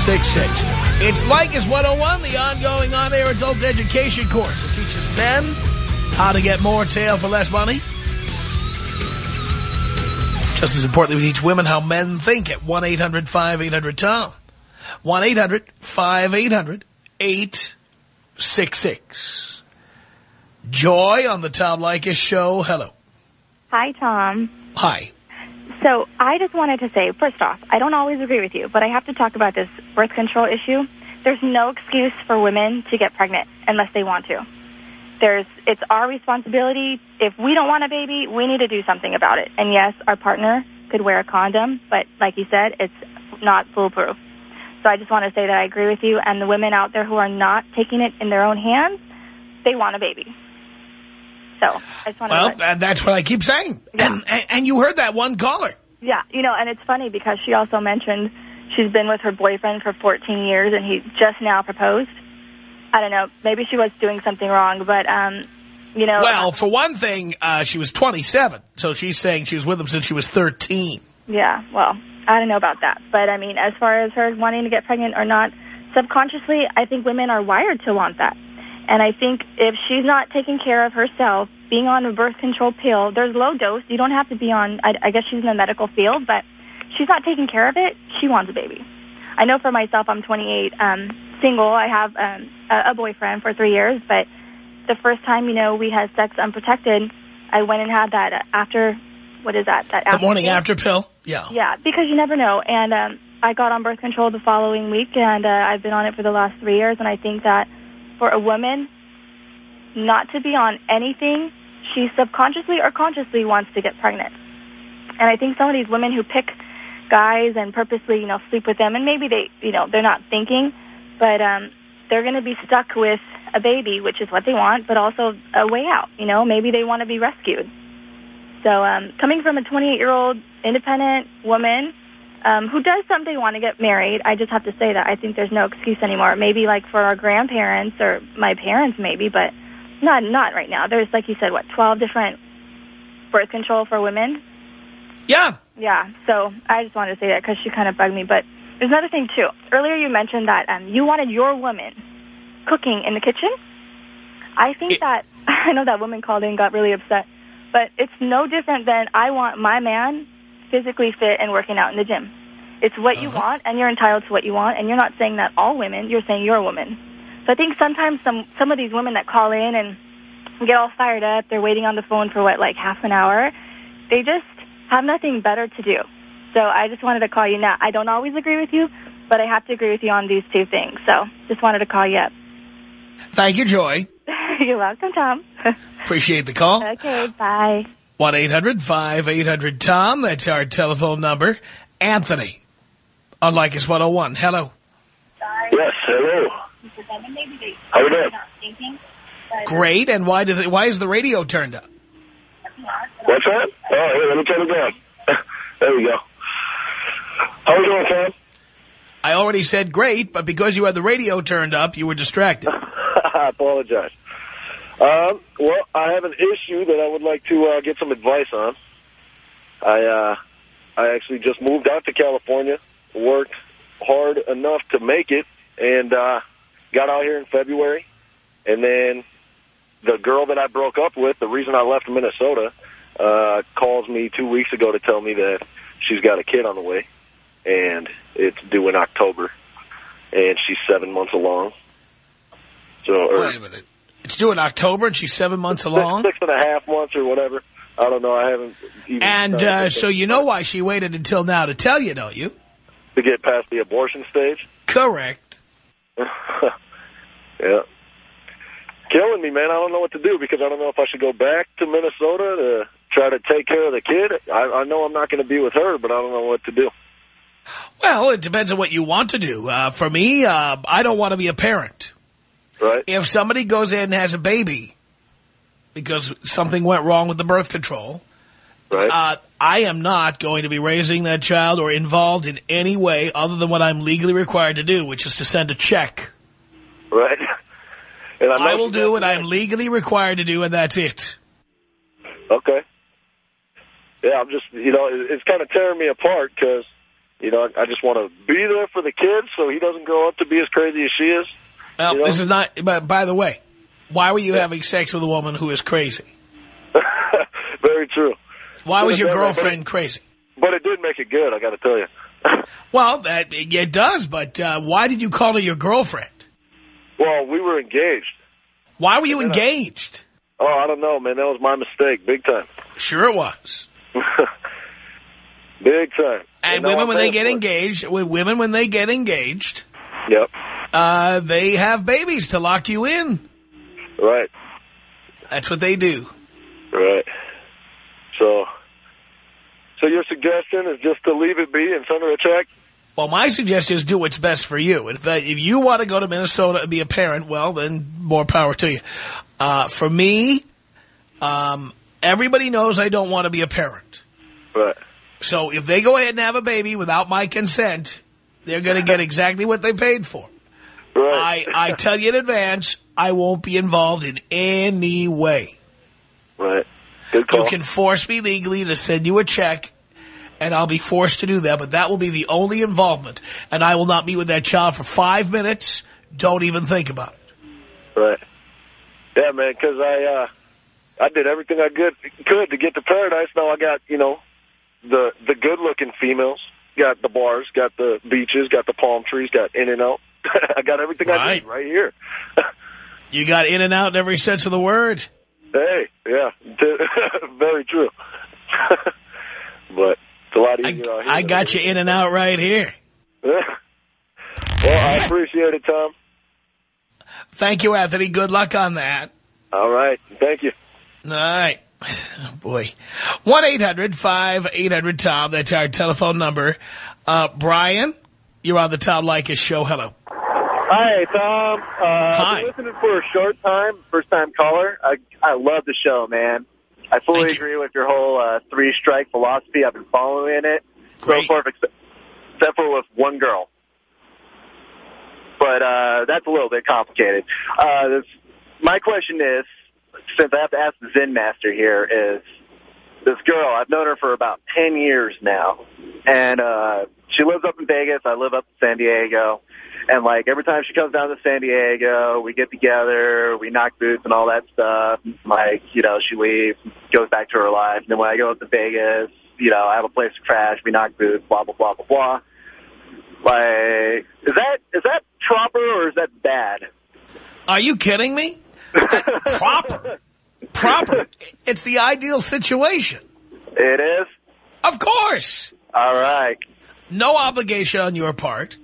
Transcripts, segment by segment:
1-800-5800-866. It's Leykis 101, the ongoing on-air adult education course. It teaches men how to get more tail for less money. Just as importantly, we teach women how men think at 1-800-5800-TOM. 1-800-5800-866. Joy on the Tom Leykis show. Hello. Hi, Tom. Hi. So I just wanted to say, first off, I don't always agree with you, but I have to talk about this birth control issue. There's no excuse for women to get pregnant unless they want to. There's, it's our responsibility. If we don't want a baby, we need to do something about it. And yes, our partner could wear a condom, but like you said, it's not foolproof. So I just want to say that I agree with you. And the women out there who are not taking it in their own hands, they want a baby. So I just want Well, to. that's what I keep saying. Yeah. And, and, and you heard that one caller. Yeah, you know, and it's funny because she also mentioned she's been with her boyfriend for 14 years and he just now proposed. I don't know, maybe she was doing something wrong, but, um, you know. Well, for one thing, uh, she was 27, so she's saying she was with him since she was 13. Yeah, well, I don't know about that. But, I mean, as far as her wanting to get pregnant or not, subconsciously, I think women are wired to want that. And I think if she's not taking care of herself, being on a birth control pill, there's low dose. You don't have to be on, I, I guess she's in the medical field, but she's not taking care of it. She wants a baby. I know for myself, I'm 28, um, single. I have um, a, a boyfriend for three years, but the first time, you know, we had sex unprotected, I went and had that after, what is that? That The after morning pill. after pill? Yeah. Yeah, because you never know. And um, I got on birth control the following week, and uh, I've been on it for the last three years. And I think that for a woman not to be on anything, she subconsciously or consciously wants to get pregnant. And I think some of these women who pick guys and purposely, you know, sleep with them, and maybe they, you know, they're not thinking, but um, they're going to be stuck with a baby, which is what they want, but also a way out. You know, maybe they want to be rescued. So um, coming from a 28-year-old independent woman um, who does someday want to get married, I just have to say that I think there's no excuse anymore. Maybe like for our grandparents or my parents maybe, but not not right now. There's, like you said, what, 12 different birth control for women? Yeah. Yeah, so I just wanted to say that because she kind of bugged me. But there's another thing, too. Earlier you mentioned that um, you wanted your woman cooking in the kitchen. I think It- that, I know that woman called in and got really upset, but it's no different than I want my man physically fit and working out in the gym. It's what you Uh-huh. want, and you're entitled to what you want, and you're not saying that all women, you're saying you're a woman. So I think sometimes some, some of these women that call in and get all fired up, they're waiting on the phone for, what, like half an hour, they just have nothing better to do. So I just wanted to call you now. I don't always agree with you, but I have to agree with you on these two things. So just wanted to call you up. Thank you, Joy. You're welcome, Tom. Appreciate the call. okay, bye. 1-800-5800-TOM. That's our telephone number. Anthony on Leykis 101. Hello. Yes, hello. How we doing? Great. And why does it, why is the radio turned up? What's that? Oh, here, let me turn it down. there we go. How we doing, Tom? I already said great, but because you had the radio turned up, you were distracted. I apologize. Um, well, I have an issue that I would like to uh, get some advice on. I uh, I actually just moved out to California, worked hard enough to make it, and uh, got out here in February. And then the girl that I broke up with, the reason I left Minnesota, uh, calls me two weeks ago to tell me that she's got a kid on the way. and it's due in October, and she's seven months along. So, or Wait a minute. It's due in October and she's seven months along? six and a half months or whatever. I don't know. I haven't even And uh, so you know why she waited until now to tell you, don't you? to get past the abortion stage. Correct. yeah. Killing me, man. I don't know what to do because I don't know if I should go back to Minnesota to try to take care of the kid. I, I know I'm not going to be with her, but I don't know what to do. Well, it depends on what you want to do. Uh, for me, uh, I don't want to be a parent. Right? If somebody goes in and has a baby because something went wrong with the birth control, Right? uh, I am not going to be raising that child or involved in any way other than what I'm legally required to do, which is to send a check. right? And know I will do what. I'm legally required to do, and that's it. Okay. Yeah, I'm just, you know, it's kind of tearing me apart because, you know, I just want to be there for the kid so he doesn't grow up to be as crazy as she is. Well, You know? this is not, but by the way, why were you having sex with a woman who is crazy? Very true. Why was your But it- girlfriend crazy? But it did make it good, I got to tell you. Well, that it does, but uh, why did you call her your girlfriend? well, we were engaged. Why were you engaged? Oh, I don't know, man. That was my mistake, big time. Sure it was. big time. And now women, when they get engaged, women, when they get engaged, Yep. Uh, they have babies to lock you in. Right. That's what they do. Right. So, so your suggestion is just to leave it be and send her a check? Well, my suggestion is do what's best for you. If, uh, if you want to go to Minnesota and be a parent, well, then more power to you. Uh, for me, um, everybody knows I don't want to be a parent. Right. So if they go ahead and have a baby without my consent, they're going to get exactly what they paid for. Right. I, I tell you in advance, I won't be involved in any way. right. Good call. You can force me legally to send you a check, and I'll be forced to do that, but that will be the only involvement. And I will not meet with that child for five minutes. Don't even think about it. Right. Yeah, man, 'cause I uh, I did everything I could could to get to paradise. Now I got you know the the good looking females, got the bars, got the beaches, got the palm trees, got in and out. I got everything I Right. need right here. You got in and out in every sense of the word. hey, yeah, very true. but it's a lot I, easier out here. I got you in and out right here. well, I appreciate it, Tom. Thank you, Anthony. Good luck on that. All right, thank you. All right. Oh, boy. 1-800-5800-TOM. That's our telephone number. Uh, Brian, you're on the Tom Leykis show. Hello. Hi, Tom. Uh, Hi. I've been listening for a short time, first time caller. I I love the show, man. I fully Thank you. agree with your whole uh, three strike philosophy. I've been following it Great. so far, except, except for with one girl. But uh, that's a little bit complicated. Uh, this, my question is, since I have to ask the Zen Master here, is this girl, I've known her for about 10 years now. And uh, she lives up in Vegas. I live up in San Diego. And, like, every time she comes down to San Diego, we get together, we knock boots and all that stuff. Like, you know, she leaves, goes back to her life. And then when I go up to Vegas, you know, I have a place to crash, we knock boots, blah, blah, blah, blah, blah. Like, is that is that proper or is that bad? Are you kidding me? Proper. Proper. It's the ideal situation. It is? Of course. All right. No obligation on your part.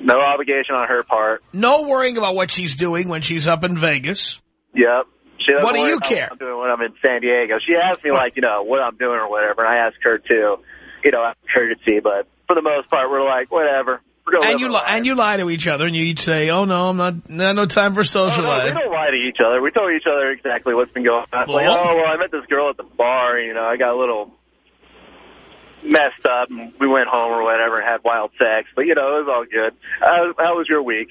No obligation on her part. No worrying about what she's doing when she's up in Vegas. Yep. She What do you care? What I'm doing when I'm in San Diego. She asked me like, you know, what I'm doing or whatever, and I asked her too. You know, courtesy, but for the most part, we're like, whatever. And you, li and you lie to each other, and you each say, oh, no, I'm not, no time for Oh, social no, we don't lie to each other. We tell each other exactly what's been going on. It's like, oh, well, I met this girl at the bar. You know, I got a little messed up, and we went home or whatever and had wild sex. But, you know, it was all good. How, how was your week?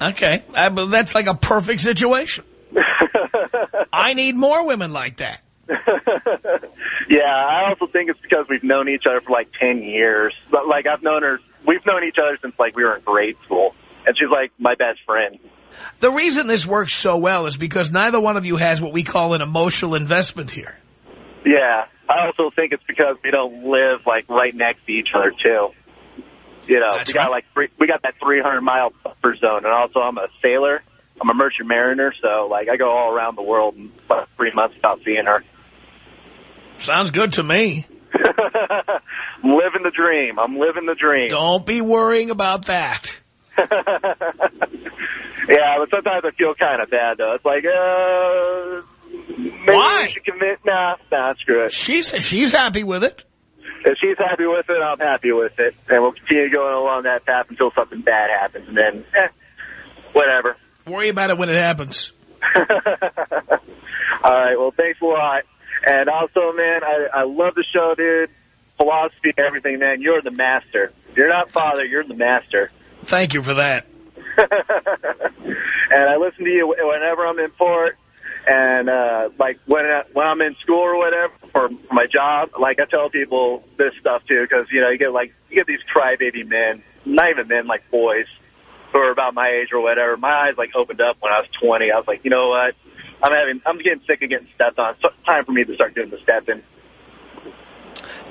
Okay. Uh, but that's like a perfect situation. I need more women like that. yeah, I also think it's because we've known each other for like 10 years. But, like, I've known her, we've known each other since, like, we were in grade school. And she's, like, my best friend. The reason this works so well is because neither one of you has what we call an emotional investment here. Yeah, I also think it's because we don't live, like, right next to each other, too. You know, That's we got right. like three, we got that 300 mile buffer zone, and also I'm a sailor. I'm a merchant mariner, so like I go all around the world in about three months without seeing her. Sounds good to me. I'm living the dream. I'm living the dream. Don't be worrying about that. yeah, but sometimes I feel kind of bad though. It's like, uh, maybe Why? should commit. Nah, nah, screw it. She's she's happy with it. If she's happy with it, I'm happy with it, and we'll continue going along that path until something bad happens, and then, eh, whatever. Worry about it when it happens. All right, well, thanks a lot. And also, man, I, I love the show, dude. Philosophy everything, man. You're the master. You're not father, you're the master. Thank you for that. and I listen to you whenever I'm in port, and uh, like when I, when I'm in school or whatever for my job. Like I tell people this stuff too, because you know you get like you get these crybaby men, not even men, like boys, who are about my age or whatever. My eyes like opened up when I was 20. I was like, you know what? I'm having I'm getting sick of getting stepped on. So it's time for me to start doing the stepping.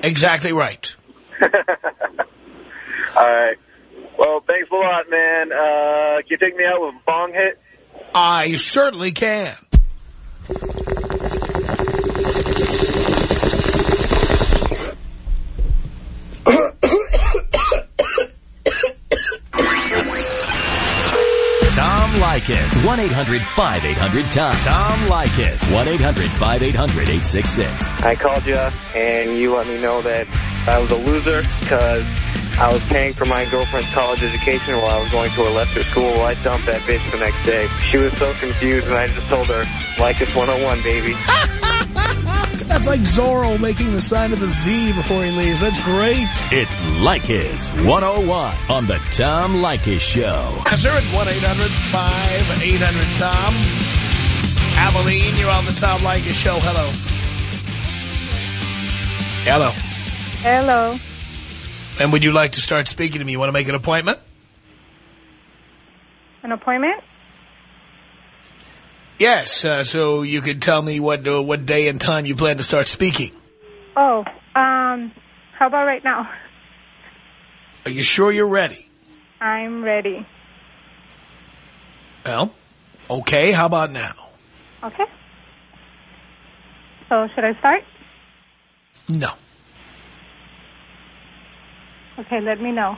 Exactly right. All right. Well, thanks a lot, man. Uh, can you take me out with a bong hit? I certainly can. Leykis. 1-800-5800-TOM. Tom Leykis. 1-800-5800-866. I called you, and you let me know that I was a loser because I was paying for my girlfriend's college education while I was going to a lesser school. Well, I dumped that bitch the next day. She was so confused, and I just told her, like it's 101, baby. That's like Zorro making the sign of the Z before he leaves. That's great. It's Leykis 101 on the Tom Leykis Show. Yes, sir, at 1-800-5800-TOM. Abilene, you're on the Tom Leykis Show. Hello. Hello. Hello. And would you like to start speaking to me? You want to make an appointment? An appointment? Yes, uh, so you can tell me what uh, what day and time you plan to start speaking. Oh, um, how about right now? Are you sure you're ready? I'm ready. Well, okay, how about now? Okay. So should I start? No. Okay, let me know.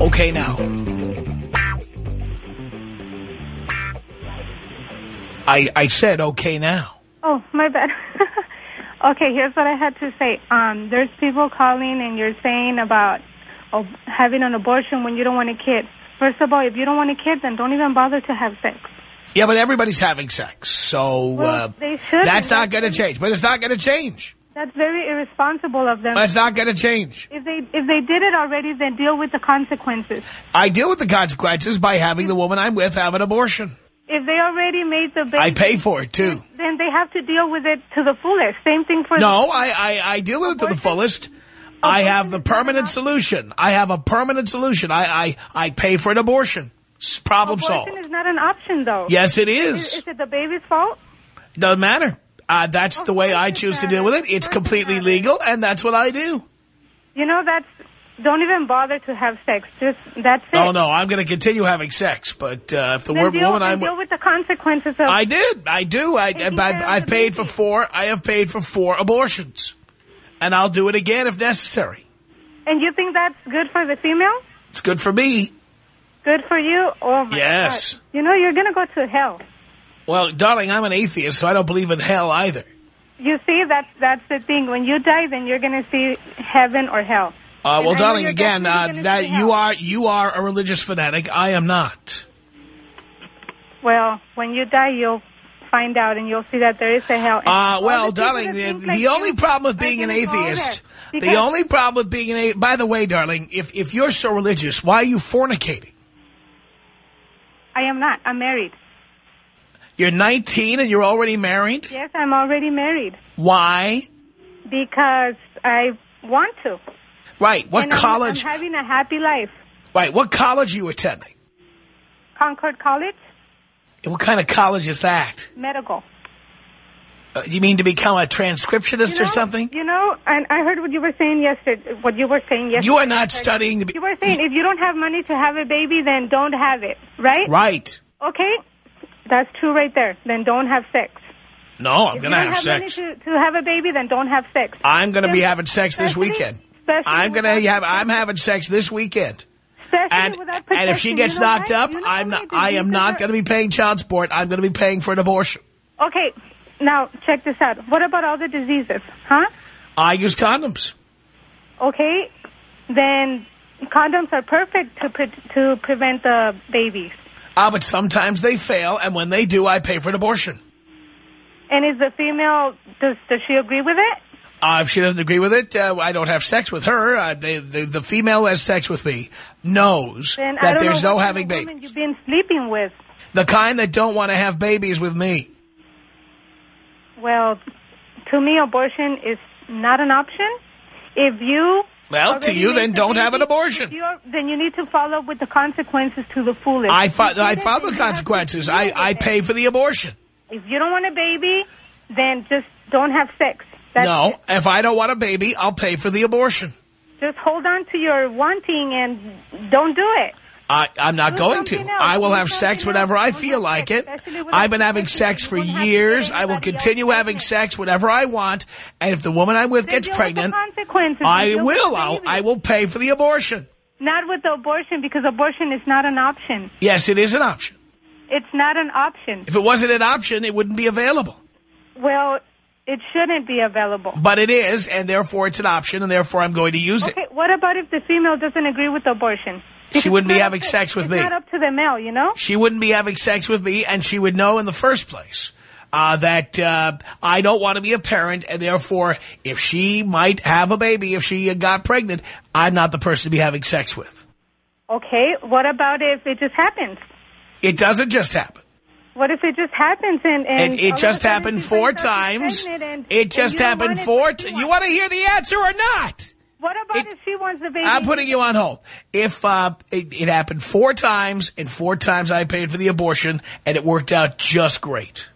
Okay now. I I said okay now. Oh, my bad. okay, here's what I had to say. Um, there's people calling and you're saying about oh, having an abortion when you don't want a kid. First of all, if you don't want a kid, then don't even bother to have sex. Yeah, but everybody's having sex, so Well, uh, they should. that's not going to change. But it's not going to change. That's very irresponsible of them. That's not going to change. if they if they did it already, then deal with the consequences. I deal with the consequences by having the woman I'm with have an abortion. If they already made the baby, I pay for it too. then they have to deal with it to the fullest. Same thing for No, I, I, I deal with it to the Abortion? fullest. I have the Abortion is not an permanent solution. I have a permanent solution. I, I, I pay for an abortion. Problem abortion solved. Abortion is not an option, though. Yes, it Is, is. is it the baby's fault? Doesn't matter. Uh, that's the way I choose to deal with it. It's Of course it completely legal, and that's what I do. You know, that's don't even bother to have sex. Just that's it. Oh, no, I'm going to continue having sex, but uh, if the Then deal, woman I'm deal with the consequences of. I did. I do. I, Taking I've, care of I've the paid for four. I have paid for four abortions. And I'll do it again if necessary. and you think that's good for the female? It's good for me. Good for you? Oh my Yes. God. You know, you're gonna go to hell. Well, darling, I'm an atheist, so I don't believe in hell either. You see, that's that's the thing. When you die, then you're gonna see heaven or hell. Uh, well, darling, again, uh, that you are you are a religious fanatic. I am not. Well, when you die, you'll find out, and you'll see that there is a hell. And Uh, well, the darling, the, think the like only problem with being an atheist, the only problem with being an atheist, by the way, darling, if, if you're so religious, why are you fornicating? I am not. I'm married. You're 19 and you're already married? Yes, I'm already married Why? because I want to. Right. What and I'm- college? I'm, having a happy life. right. What college are you attending? Concord College, What kind of college is that? medical. Uh, you mean to become a transcriptionist You know, or something? You know, and I heard what you were saying yesterday. What you were saying yesterday. You are not studying. You were saying if you don't have money to have a baby, then don't have it, right? Right. Okay, that's true right there. Then don't have sex. No, I'm If going you to don't have sex. to have a baby, then don't have sex. I'm going to be having sex this weekend. I'm gonna have... I'm having sex this weekend. And, and if she gets knocked what? up, You know I'm not, I am not going to be paying child support. I'm going to be paying for an abortion. Okay, now check this out. What about all the diseases, huh? I use condoms. Okay, then condoms are perfect to pre to prevent the babies. Ah, but sometimes they fail, and when they do, I pay for an abortion. And is the female does does she agree with it? Uh, if she doesn't agree with it, uh, I don't have sex with her. Uh, they, the, the female who has sex with me knows Then that there's no having babies. You've been sleeping with. The kind that don't want to have babies with me. Well, to me, abortion is not an option. If you Well, to you, then don't have an abortion. Then you need to follow with the consequences to the fullest. I, fo- I follow the you have to consequences. I, I pay for the abortion. If you don't want a baby, then just don't have sex. That's no, it. if I don't want a baby, I'll pay for the abortion. Just hold on to your wanting and don't do it. I, I'm not Do going to. else. I will Do have sex something whenever else. I Don't feel like it. I've been having sex for won't have to years. I will continue having sex whenever I want. And if the woman I'm with Then gets deal with the pregnant. I will. I'll. I will pay for the abortion. Not with the abortion because abortion is not an option. Yes, it is an option. It's not an option. If it wasn't an option, it wouldn't be available. Well, it shouldn't be available. But it is, and therefore it's an option, and therefore I'm going to use it. Okay, what about if the female doesn't agree with abortion? She wouldn't be having to- sex with it's me. not up to the male, you know? She wouldn't be having sex with me, and she would know in the first place uh, that uh, I don't want to be a parent, and therefore, if she might have a baby, if she got pregnant, I'm not the person to be having sex with. Okay, what about if it just happens? It doesn't just happen. What if it just happens and... and And it all of a just happened four finds out she's times. and- It just happened four times. You want to hear the answer or not? What about It- if she wants the baby? I'm putting you on hold. If uh, it, it happened four times, and four times I paid for the abortion, and it worked out just great.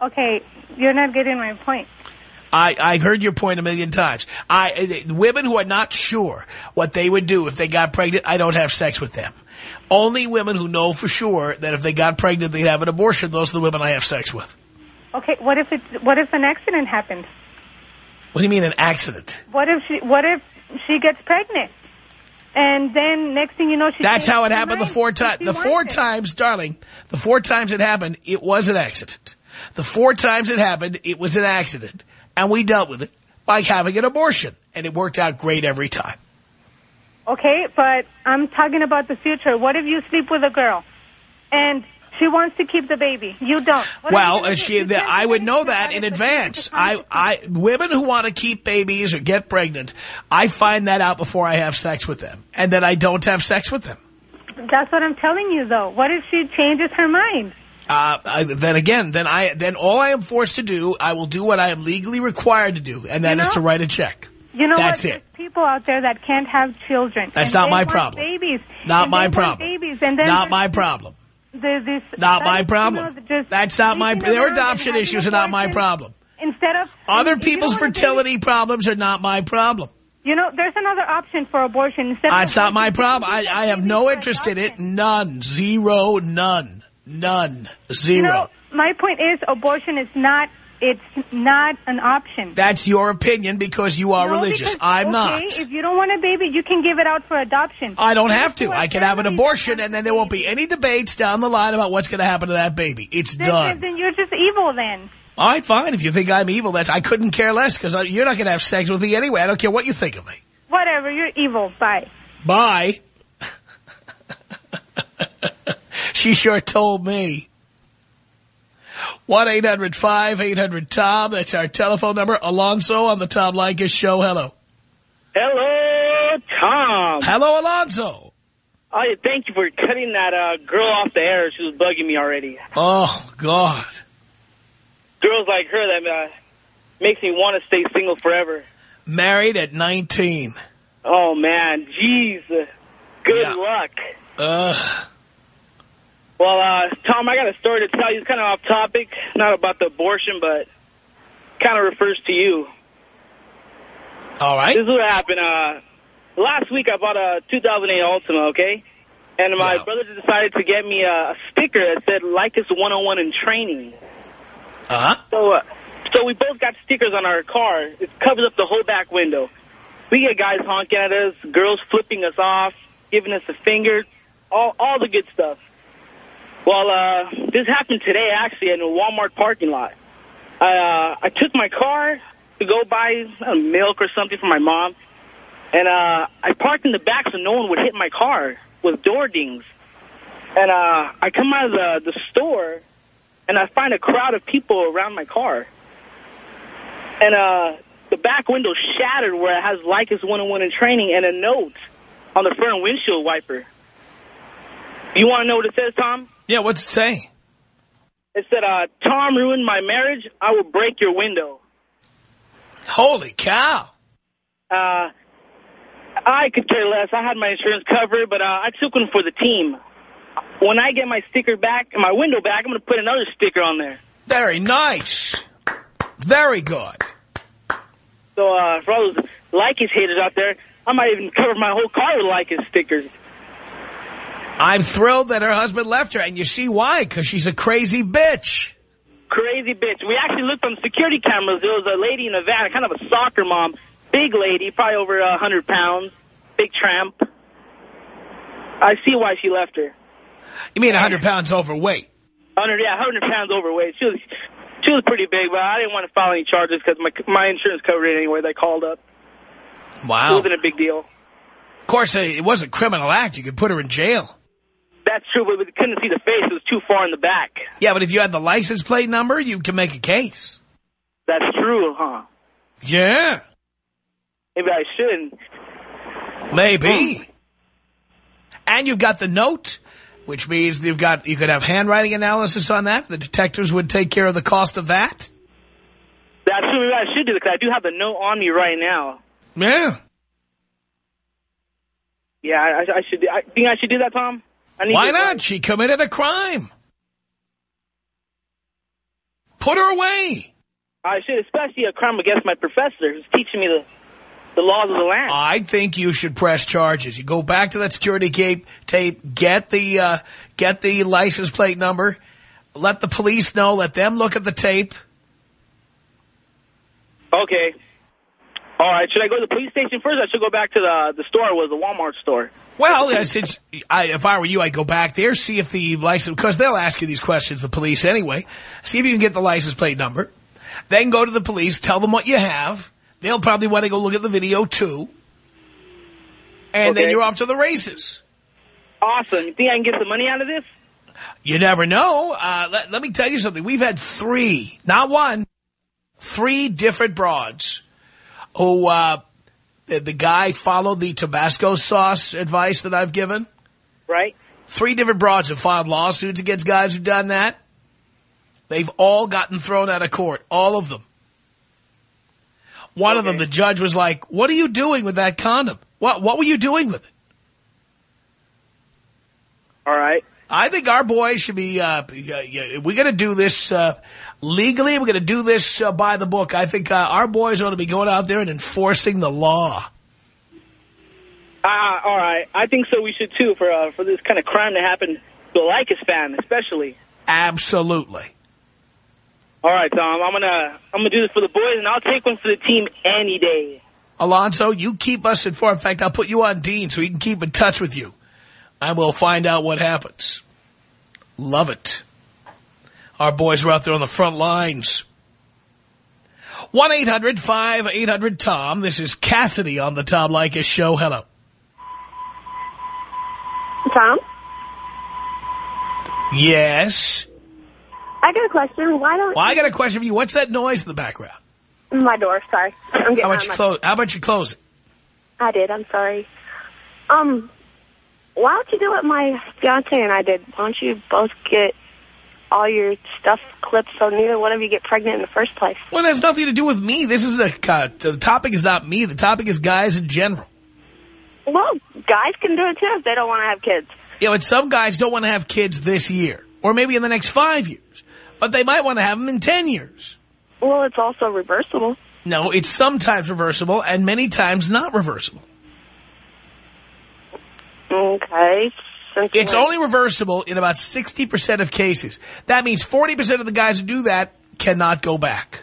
Okay, you're not getting my point. I, I've heard your point a million times. I uh, Women who are not sure what they would do if they got pregnant, I don't have sex with them. Only women who know for sure that if they got pregnant, they'd have an abortion, those are the women I have sex with. Okay, what if it? what if an accident happens? What do you mean an accident? What if she what if she gets pregnant? And then next thing you know she That's how it happened the four times. The four it. times, darling, the four times it happened, it was an accident. The four times it happened, it was an accident. And we dealt with it by having an abortion. And it worked out great every time. Okay, but I'm talking about the future. What if you sleep with a girl and she wants to keep the baby? You don't. What you Well, do? she, You the, I would know that in you advance. I. I, women who want to keep babies or get pregnant, I find that out before I have sex with them. And then I don't have sex with them. That's what I'm telling you, though. What if she changes her mind? Uh, then again, then I, then all I am forced to do, I will do what I am legally required to do, and that You is to write a check. You know That's what? it. There's people out there that can't have children. That's not my problem. Babies. Not my problem. Babies, and then Not my problem. there's this Not my problem. you know, just That's not my, their adoption issues are not my problem. Instead of Other people's don't baby- fertility problems are not my problem. You know, there's another option for abortion. Instead That's not my problem. I, I have no interest in it. None. Zero. None. None. Zero. You know, my point is abortion is not, it's not an option. That's your opinion because you are No, religious. because, I'm okay, not. if you don't want a baby, you can give it out for adoption. I don't have to. I can have an abortion and then there won't be any debates down the line about what's going to happen to that baby. It's Then, done. then, you're just evil then. All right, fine. If you think I'm evil, that's I couldn't care less because you're not going to have sex with me anyway. I don't care what you think of me. Whatever, you're evil. Bye. Bye. she sure told me. 1-800-5800-TOM. That's our telephone number. Alonso on the Tom Leykis show. Hello. Hello, Tom. Hello, Alonso. Oh, yeah, thank you for cutting that uh, girl off the air. She was bugging me already. Oh, God. Girls like her that uh, makes me want to stay single forever. Married at 19. Oh, man. Jeez. Good Yeah. luck. Ugh. Well, uh, Tom, I got a story to tell you. It's kind of off topic, not about the abortion, but kind of refers to you. All right. This is what happened. Uh, last week I bought a 2008 Altima, okay? And my Yeah. brother decided to get me a, a sticker that said Leykis 101 in training. Uh-huh. So, uh, so we both got stickers on our car. It covers up the whole back window. We get guys honking at us, girls flipping us off, giving us a finger, all all the good stuff. Well, uh, this happened today actually in a Walmart parking lot. I uh, I took my car to go buy uh, milk or something for my mom, and uh, I parked in the back so no one would hit my car with door dings. And uh, I come out of the, the store, and I find a crowd of people around my car. And uh, the back window shattered where it has like Leykis 101 in training and a note on the front windshield wiper. You want to know what it says, Tom? Yeah, what's it say? It said, uh, Tom ruined my marriage. I will break your window. Holy cow. Uh, I could care less. I had my insurance covered, but uh, I took one for the team. When I get my sticker back, my window back, I'm going to put another sticker on there. Very nice. Very good. So uh, for all those Leykis haters out there, I might even cover my whole car with Leykis stickers. I'm thrilled that her husband left her, and you see why, because she's a crazy bitch. Crazy bitch. We actually looked on security cameras. There was a lady in a van, kind of a soccer mom, big lady, probably over a 100 pounds, big tramp. I see why she left her. You mean a 100 pounds overweight? 100, yeah, 100 pounds overweight. She was she was pretty big, but I didn't want to file any charges because my my insurance covered it anyway. They called up. Wow. It wasn't a big deal. Of course, it was a criminal act. You could put her in jail. That's true, but we couldn't see the face. It was too far in the back. Yeah, but if you had the license plate number, you can make a case. That's true, huh? Yeah, Maybe I shouldn't. maybe. Hmm. And you've got the note, which means you've got you could have handwriting analysis on that. The detectives would take care of the cost of that. That's true. Maybe I should do it because I do have the note on me right now. Yeah. Yeah, I, I should. I think I should do that, Tom. Why not? She committed a crime. Put her away. I should, especially a crime against my professor who's teaching me the the laws of the land. I think you should press charges. You go back to that security tape, tape get the uh, get the license plate number, let the police know, let them look at the tape. Okay. All right. Should I go to the police station first? Or I should go back to the the store. It was the Walmart store. Well, it's, I, if I were you, I'd go back there, see if the license, because they'll ask you these questions, the police anyway. See if you can get the license plate number. Then go to the police, tell them what you have. They'll probably want to go look at the video too. And then you're off to the races. Awesome. You think I can get some money out of this? You never know. Uh, let, let me tell you something. We've had three, not one, three different broads who, uh, the, the guy followed the Tabasco sauce advice that I've given. Right. Three different broads have filed lawsuits against guys who've done that. They've all gotten thrown out of court. All of them. One of them, the judge was like, what are you doing with that condom? What, what were you doing with it? All right. I think our boys should be, uh, we're going to do this, uh, legally. We're going to do this uh, by the book. I think, uh, our boys ought to be going out there and enforcing the law. Uh, all right. I think so. We should too for uh, for this kind of crime to happen to Leykis fan, especially. Absolutely. All right, Tom. I'm gonna I'm gonna do this for the boys, and I'll take one for the team any day. Alonzo, you keep us informed. In fact, I'll put you on Dean so he can keep in touch with you. And we'll find out what happens. Love it. Our boys are out there on the front lines. 1-800-5800-TOM. This is Cassidy on the Tom Leykis Show. Hello. Tom, Yes. I got a question. Why don't Well, I got a question for you. What's that noise in the background? my door? Sorry, I'm getting How about you close? How about you close it? I did. I'm sorry. Um, why don't you do what my fiance and I did? Why don't you both get all your stuff clipped so neither one of you get pregnant in the first place? Well, it has nothing to do with me. This is a, uh, the topic is not me. The topic is guys in general. Well, guys can do it too if they don't want to have kids. Yeah, but some guys don't want to have kids this year or maybe in the next five years, but they might want to have them in 10 years. Well, it's also reversible. No, it's sometimes reversible and many times not reversible. Okay. It's only reversible in about 60% of cases. That means 40% of the guys who do that cannot go back.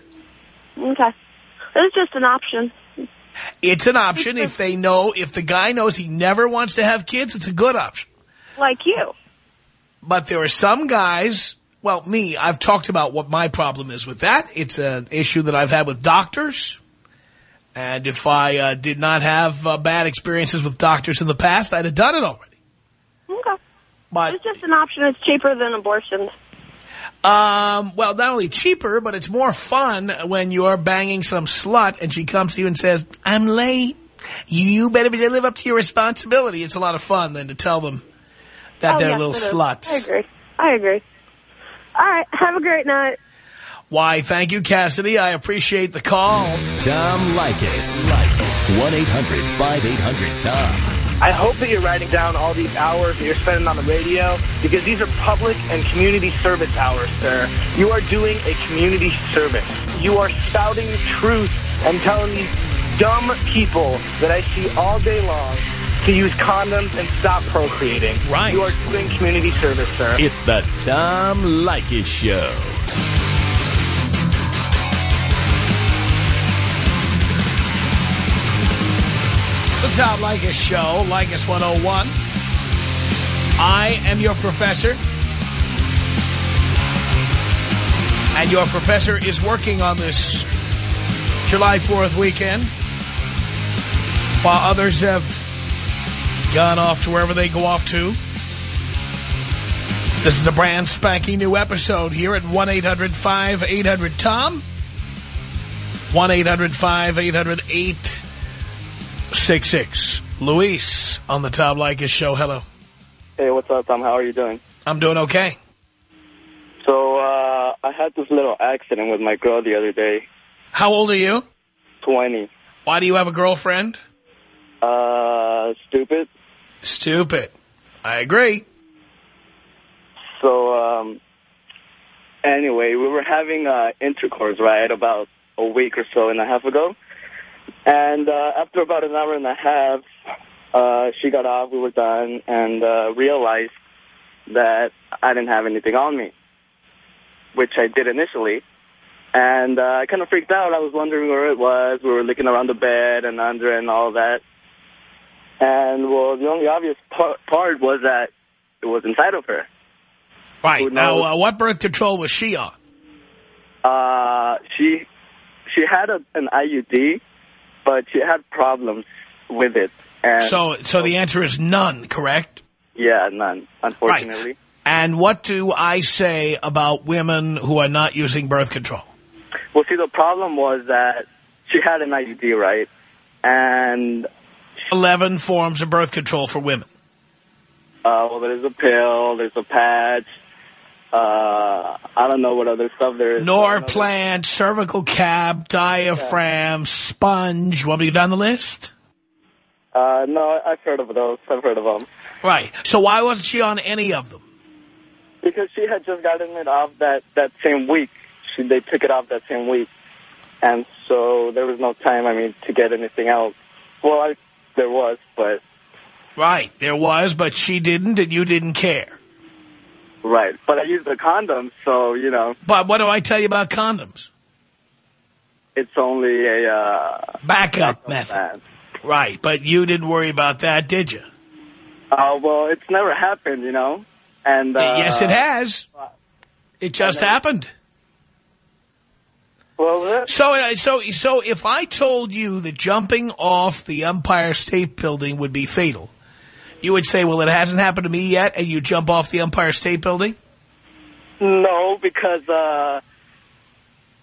Okay. It's just an option. It's an option if they know, if the guy knows he never wants to have kids, it's a good option. Like you. But there are some guys, well, me, I've talked about what my problem is with that. It's an issue that I've had with doctors. And if I uh, did not have uh, bad experiences with doctors in the past, I'd have done it already. Okay. But, It's just an option. It's cheaper than abortions. um, well, not only cheaper, but it's more fun when you're banging some slut and she comes to you and says, I'm late. You better live up to your responsibility. It's a lot of fun than to tell them that Oh, they're yes, little sluts. I agree. I agree. All right. Have a great night. Why, thank you, Cassidy. I appreciate the call. Tom Leykis. 1-800-5800-TOM. I hope that you're writing down all these hours that you're spending on the radio because these are public and community service hours, sir. You are doing a community service. You are spouting truth and telling these dumb people that I see all day long to use condoms and stop procreating. Right. You are doing community service, sir. It's the Tom Leykis Show. The Tom Leykis Show, Leykis 101. I am your professor. And your professor is working on this July 4th weekend. While others have gone off to wherever they go off to. This is a brand spanking new episode here at 1-800-5800-TOM. 1-800-5800-866. Luis on the Tom Leykis Show. Hello. Hey, what's up, Tom? How are you doing? I'm doing okay. So, uh, I had this little accident with my girl the other day, How old are you? 20. Why do you have a girlfriend? Uh, stupid. Stupid. I agree. So, um, anyway, we were having uh, intercourse, right, about a week or so and a half ago. And uh, after about an hour and a half, uh, she got off, we were done, and uh, realized that I didn't have anything on me, which I did initially. And uh, I kind of freaked out. I was wondering where it was. We were looking around the bed and under and all that. And, well, the only obvious par- part was that it was inside of her. Right. Now, uh, what birth control was she on? Uh, she she had a, an IUD, but she had problems with it. And So, so the answer is none, correct? yeah, none, unfortunately. Right. And what do I say about women who are not using birth control? Well, see, the problem was that she had an IUD, right? And 11 forms of birth control for women. uh, well, there's a pill, there's a patch. Uh, I don't know what other stuff there is. Norplant, cervical cap, diaphragm, sponge. Want me to go down the list? Uh, no, I've heard of those. I've heard of them. Right. So why wasn't she on any of them? Because she had just gotten it off that, that same week. She, they took it off that same week. And so there was no time, I mean, to get anything else. Well, I, there was, but, Right. There was, but she didn't and you didn't care. Right. But I used the condoms, so, you know, But what do I tell you about condoms? it's only a, uh... Backup method. plan. Right. But you didn't worry about that, did you? Uh, well, it's never happened, you know? And, uh... yes, it has. It just happened. Well, that, So, uh, so, so if I told you that jumping off the Empire State Building would be fatal, you would say, well, it hasn't happened to me yet, and you jump off the Empire State Building? no, because, uh...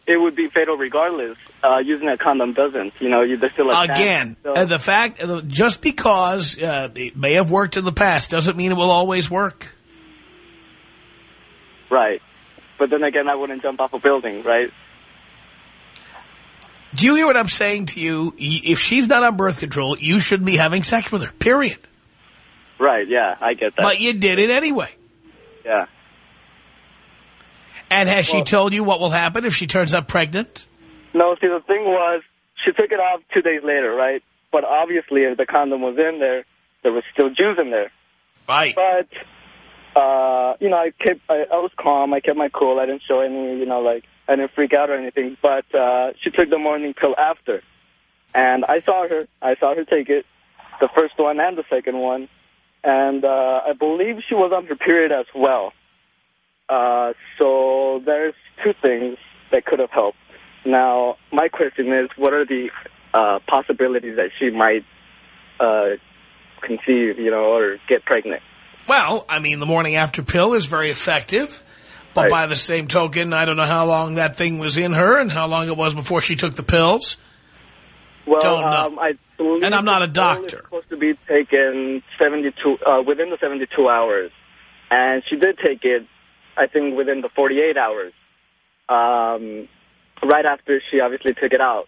it would be fatal regardless. Uh, using a condom doesn't. You know, you, there's still a chance. Again, So- uh, the fact, uh, just because uh, it may have worked in the past doesn't mean it will always work. right. But then again, I wouldn't jump off a building, right? Do you hear what I'm saying to you? If she's not on birth control, you shouldn't be having sex with her, period. Right. Yeah, I get that. But you did it anyway. yeah. And has she told you what will happen if she turns up pregnant? No, see, the thing was, she took it off two days later, right? But obviously, if the condom was in there, there was still juice in there. Right. But, uh, you know, I kept, I, I was calm. I kept my cool. I didn't show any, you know, like, I didn't freak out or anything. But uh, she took the morning pill after. And I saw her. I saw her take it, the first one and the second one. And uh, I believe she was on her period as well. Uh, so there's two things that could have helped. Now, my question is, what are the uh, possibilities that she might uh, conceive, you know, or get pregnant? Well, I mean, the morning after pill is very effective. But Right. by the same token, I don't know how long that thing was in her and how long it was before she took the pills. Well, Um, I And I'm not a doctor. supposed to be taken 72 uh, within the 72 hours, and she did take it, I think, within the 48 hours. Um, right after she obviously took it out.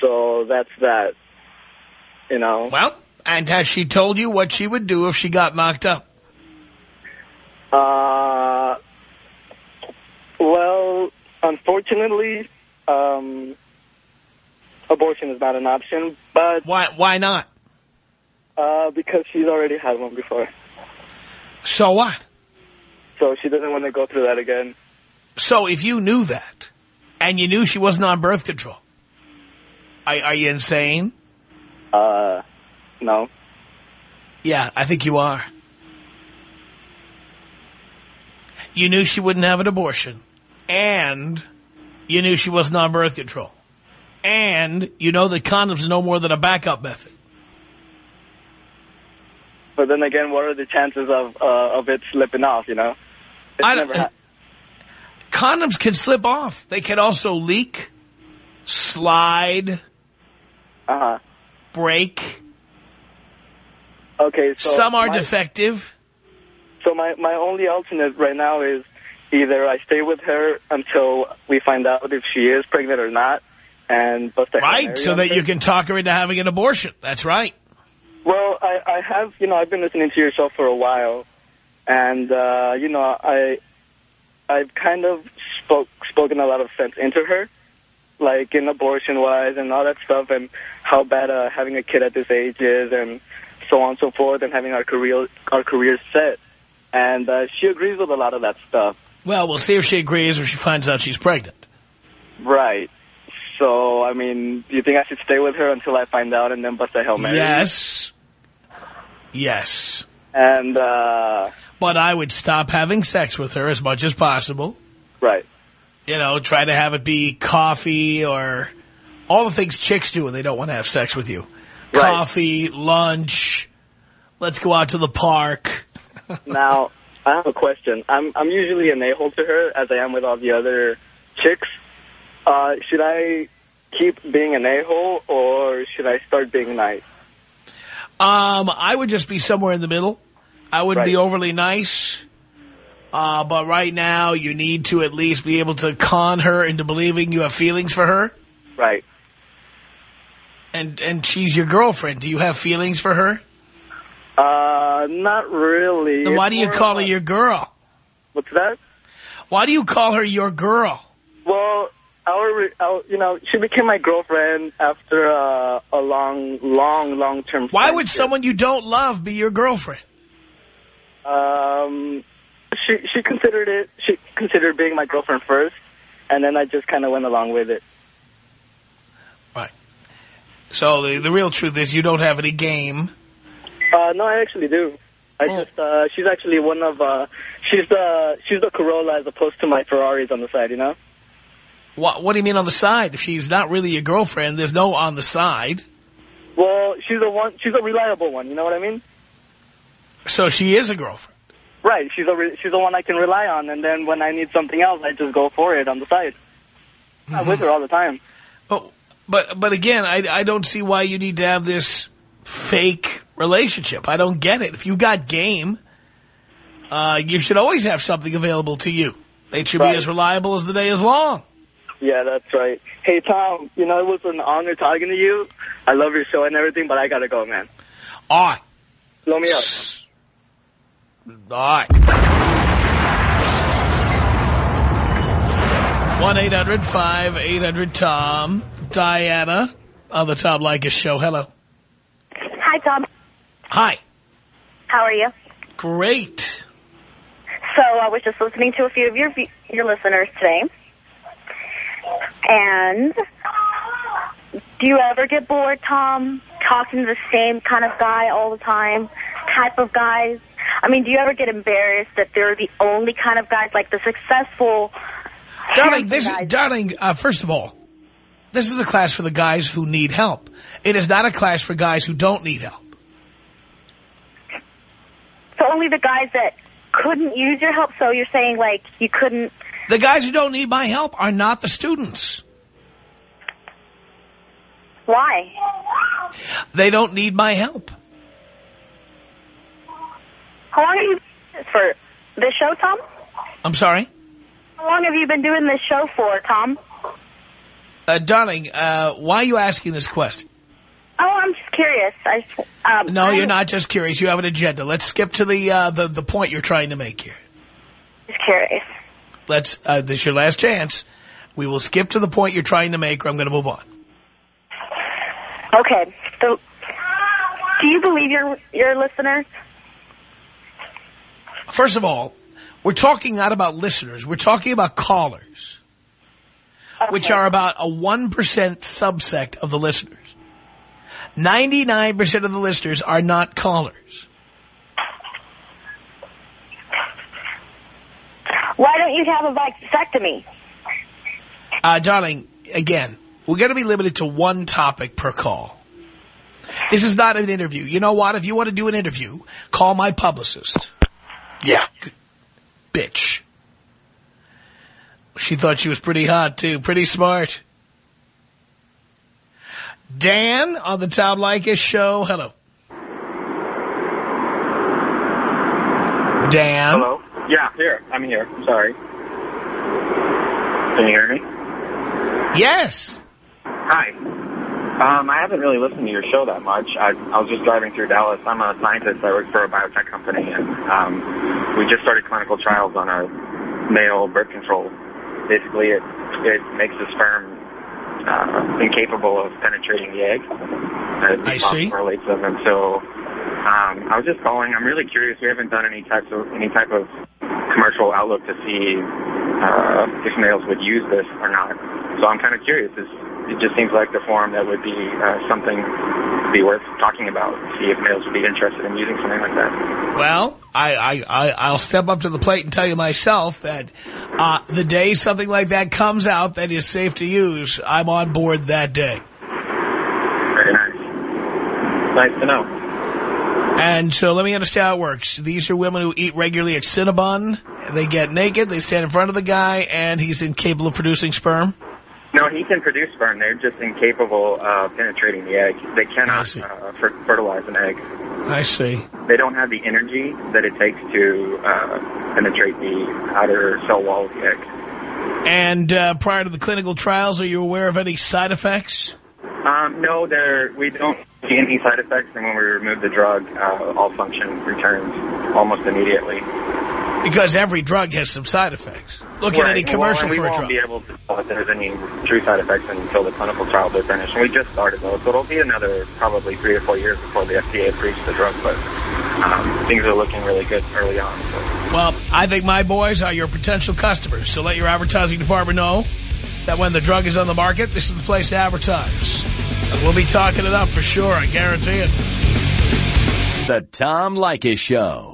So that's that. You know. Well, and has she told you what she would do if she got knocked up? Uh, well, unfortunately, um, abortion is not an option, but Why? Why not? uh, because she's already had one before, So what? so she doesn't want to go through that again. So if you knew that, and you knew she wasn't on birth control, are, are you insane? Uh, no. Yeah, I think you are. You knew she wouldn't have an abortion, and you knew she wasn't on birth control, and you know that condoms are no more than a backup method. But then again, what are the chances of uh, of it slipping off? You know, it's I don't- never Condoms can slip off. They can also leak, slide, uh-huh. break. Okay, so Some are my, defective. So my my only alternate right now is either I stay with her until we find out if she is pregnant or not, and Right, so that you can talk her into having an abortion. That's right. Well, I, I have, you know, I've been listening to your show for a while, and uh, you know, I I've kind of spoke spoken a lot of sense into her, like in abortion wise and all that stuff, and how bad uh, having a kid at this age is, and so on and so forth, and having our career our careers set, and uh, she agrees with a lot of that stuff. Well, we'll see if she agrees or she finds out she's pregnant. Right. So, I mean, do you think I should stay with her until I find out and then bust a Hail Mary? Yes. Yes. And, uh, But I would stop having sex with her as much as possible. right. You know, try to have it be coffee or all the things chicks do when they don't want to have sex with you. Right. Coffee, lunch, let's go out to the park. now, I have a question. I'm, I'm usually an a-hole to her, as I am with all the other chicks. Uh, should I keep being an a-hole, or should I start being nice? Um, I would just be somewhere in the middle. I wouldn't be overly nice. Uh, but right now, you need to at least be able to con her into believing you have feelings for her. Right. And and she's your girlfriend. Do you have feelings for her? Uh, not really. Then why do you call her your girl? What's that? Why do you call her your girl? Well, our, our, you know, she became my girlfriend after uh, a long, long, long-term Why would someone you don't love be your girlfriend? Um, she she considered it. She considered being my girlfriend first, and then I just kind of went along with it. Right. So the the real truth is you don't have any game. Uh, no, I actually do. I Oh. just uh, she's actually one of uh, she's the she's the Corolla as opposed to my Ferraris on the side. You know. What What do you mean on the side? If she's not really your girlfriend, there's no on the side. Well, she's a one. She's a reliable one. You know what I mean? So she is a girlfriend. Right. She's a re- she's the one I can rely on, and then when I need something else, I just go for it on the side. I'm with her all the time. But, but, but again, I, I don't see why you need to have this fake relationship. I don't get it. If you got game, uh, you should always have something available to you. It should Right. be as reliable as the day is long. Yeah, that's right. Hey, Tom, you know, it was an honor talking to you. I love your show and everything, but I got to go, man. All right. Blow me up. All right. 1-800-5800-TOM. Diana on the Tom Leykis show. Hello. Hi, Tom. Hi. How are you? Great. So I was just listening to a few of your your listeners today. And do you ever get bored, Tom, talking to the same kind of guy all the time, type of guys? I mean, do you ever get embarrassed that they're the only kind of guys, like the successful... Darling, this, guys? darling, uh, first of all, this is a class for the guys who need help. It is not a class for guys who don't need help. So only the guys that couldn't use your help, so you're saying, like, you couldn't... The guys who don't need my help are not the students. Why? They don't need my help. How long have you been for this show, Tom? I'm sorry? How long have you been doing this show for, Tom? Uh, darling, uh, why are you asking this question? Oh, I'm just curious. I um, No, I'm you're not just curious. You have an agenda. Let's skip to the, uh, the, the point you're trying to make here. Just curious. Let's, uh, this is your last chance. We will skip to the point you're trying to make or I'm going to move on. Okay. So, do you believe your your listeners? First of all, we're talking not about listeners. We're talking about callers, which are about a 1% subsect of the listeners. 99% of the listeners are not callers. Why don't you have a vasectomy? Uh, darling, again, we're going to be limited to one topic per call. This is not an interview. You know what? If you want to do an interview, call my publicist. Yeah. Bitch. She thought she was pretty hot, too. Pretty smart. Dan on the Tom Leykis show. Hello. Dan. Hello? Yeah, here. I'm here. I'm sorry. Can you hear me? Yes. Hi. Um, I haven't really listened to your show that much. I, I was just driving through Dallas. I'm a scientist. I work for a biotech company, and um, we just started clinical trials on our male birth control. Basically, it it makes the sperm uh, incapable of penetrating the egg. It I see. Relates them, and so um, I was just calling. I'm really curious. We haven't done any types of any type of commercial outlook to see uh, if males would use this or not. So I'm kind of curious. It's, it just seems like the forum that would be uh, something to be worth talking about. See if males would be interested in using something like that. Well, I, I, I, I'll step up to the plate and tell you myself that uh, the day something like that comes out that is safe to use, I'm on board that day. Very nice. Nice to know. And so let me understand how it works. These are women who eat regularly at Cinnabon. They get naked, they stand in front of the guy, and he's incapable of producing sperm. No, he can produce sperm. They're just incapable of penetrating the egg. They cannot uh, fer- fertilize an egg. I see. They don't have the energy that it takes to uh, penetrate the outer cell wall of the egg. And uh, prior to the clinical trials, are you aware of any side effects? Um, no, there we don't see any side effects, and when we remove the drug, uh, all function returns almost immediately. Because every drug has some side effects. Look at any commercial well, for we won't drug. be able to tell if there's any true side effects until the clinical trials are finished. And we just started those, so it'll be another probably three or four years before the FDA approves the drug. But um, things are looking really good early on. So. Well, I think my boys are your potential customers, so let your advertising department know that when the drug is on the market, this is the place to advertise. And we'll be talking it up for sure, I guarantee it. The Tom Leykis Show.